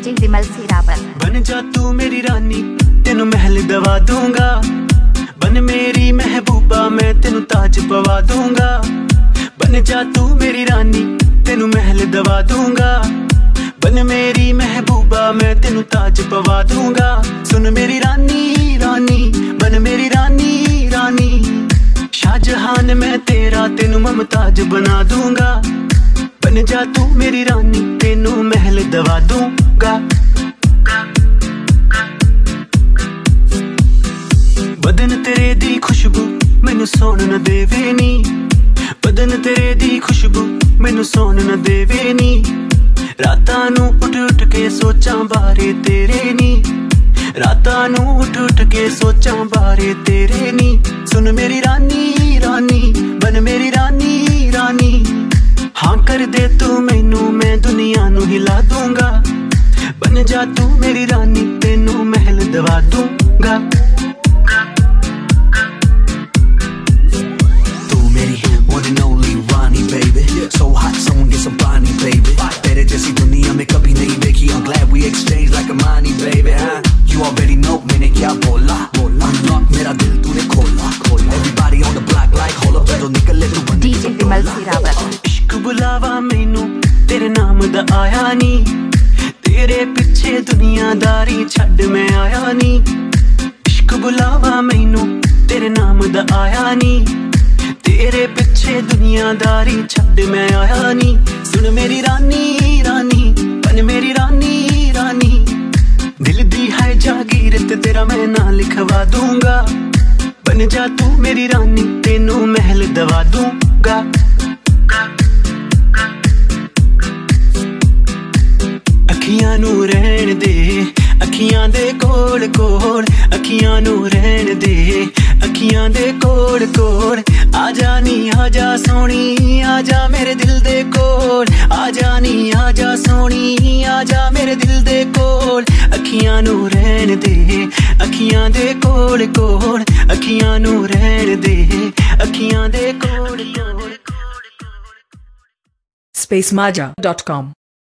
DJ विमल सिरावत बन जा तू मेरी रानी तेनू महल दवा दूंगा बन मेरी महबूबा मैं तेनू ताज पवा दूंगा बन जा तू मेरी रानी तेनू महल दवा दूंगा बन मेरी महबूबा मैं तेनू ताज पवा दूंगा सुन मेरी रानी रानी बन मेरी रानी रानी शाहजहान मैं तेरा तेनू ममताज बना दूंगा बन जा तू मेरी रानी तेनू महल दवा दूंगा ਬਦਨ ਤੇਰੇ ਦੀ ਖੁਸ਼ਬੂ ਮੈਨੂੰ ਸੌਣ ਨਾ ਦੇਵੇ ਨੀ। ਬਦਨ ਤੇਰੇ ਦੀ ਖੁਸ਼ਬੂ ਮੈਨੂੰ ਸੌਣ ਨਾ ਦੇਵੇ ਨੀ। ਰਾਤਾਂ ਨੂੰ ਉੱਠ ਉੱਠ ਕੇ ਸੋਚਾਂ ਬਾਰੇ ਤੇਰੇ ਨੀ। ਰਾਤਾਂ ਨੂੰ ਉੱਠ ਉੱਠ ਕੇ ਸੋਚਾਂ ਬਾਰੇ ਤੇਰੇ ਨੀ। ਸੁਣ ਮੇਰੀ ਰਾਨੀ ਰਾਨੀ, ਬਨ ਮੇਰੀ ਰਾਨੀ ਰਾਨੀ। ਹਾਂ ਕਰ ਦੇ ਤੂੰ ਮੈਨੂੰ, ਮੈਂ ਦੁਨੀਆ ਨੂੰ ਹਿਲਾ ਦੂੰਗਾ। ਬਨ ਜਾ ਤੂੰ ਮੇਰੀ ਰਾਨੀ ਤੈਨੂੰ ਮਹਿਲ ਦਵਾ ਦੂੰਗਾ तू मेरी one and only Ronnie baby So hot someone get some Bonnie baby तेरे जैसी दुनिया में कभी नहीं देखी I'm glad we exchange like a money baby हाँ You already know मैंने क्या बोला Unlock मेरा दिल तूने खोला Everybody on the block like hold up ਜਦੋਂ ਨਿਕਲੇ ਤੂੰ ਬੰਦੇ डीजे विमल सिरावत ਇਸ਼ਕ ਬੁਲਾਵਾ ਮੈਨੂੰ ਤੇਰੇ ਨਾਮ ਦਾ ਆਇਆ ਨੀ ਤੇਰੇ ਪਿੱਛੇ ਦੁਨੀਆਦਾਰੀ ਛੱਡ ਮੈਂ ਆਇਆ ਨੀ। ਇਸ਼ਕ ਬੁਲਾਵਾ ਮੈਨੂੰ, ਤੇਰੇ ਨਾਮ ਦਾ ਆਇਆ ਨੀ। ਤੇਰੇ ਪਿੱਛੇ ਦੁਨੀਆਦਾਰੀ ਛੱਡ ਮੈਂ ਆਇਆ ਨੀ। ਸੁਣ ਮੇਰੀ ਰਾਨੀ ਰਾਨੀ ਬਨ ਮੇਰੀ ਰਾਨੀ ਰਾਨੀ। ਦਿਲ ਦੀ ਹੈ ਜਾਗੀਰਤ ਤੇਰਾ ਮੈਂ ਨਾਂ ਲਿਖਵਾ ਦੂੰਗਾ। ਬਨ ਜਾ ਤੂੰ ਮੇਰੀ ਰਾਨੀ, ਤੈਨੂੰ ਮਹਿਲ ਦਵਾ ਦੂੰਗਾ। ਨੂੰ ਰਹਿਣ ਦੇ। ਅੱਖੀਆਂ ਦੇ ਕੋਲ ਕੋਲ, ਅੱਖੀਆਂ ਨੂੰ ਰਹਿਣ ਦੇ। ਅੱਖੀਆਂ ਦੇ ਕੋਲ ਕੋਲ, ਆ ਜਾ ਨੀ, ਆ ਜਾ ਸੋਣੀ ਆ ਜਾ ਮੇਰੇ ਦਿਲ ਦੇ ਕੋਲ। ਆ ਜਾ ਨੀ, ਆ ਜਾ ਸੋਣੀ ਆ ਜਾ ਮੇਰੇ ਦਿਲ ਦੇ ਕੋਲ। ਅੱਖੀਆਂ ਨੂੰ ਰਹਿਣ ਦੇ, ਅੱਖੀਆਂ ਦੇ ਕੋਲ ਕੋਲ, ਅੱਖੀਆਂ ਨੂੰ ਰਹਿਣ ਦੇ। ਅੱਖੀਆਂ ਦੇ ਕੋਲ ਕੋਲ spacemaja.com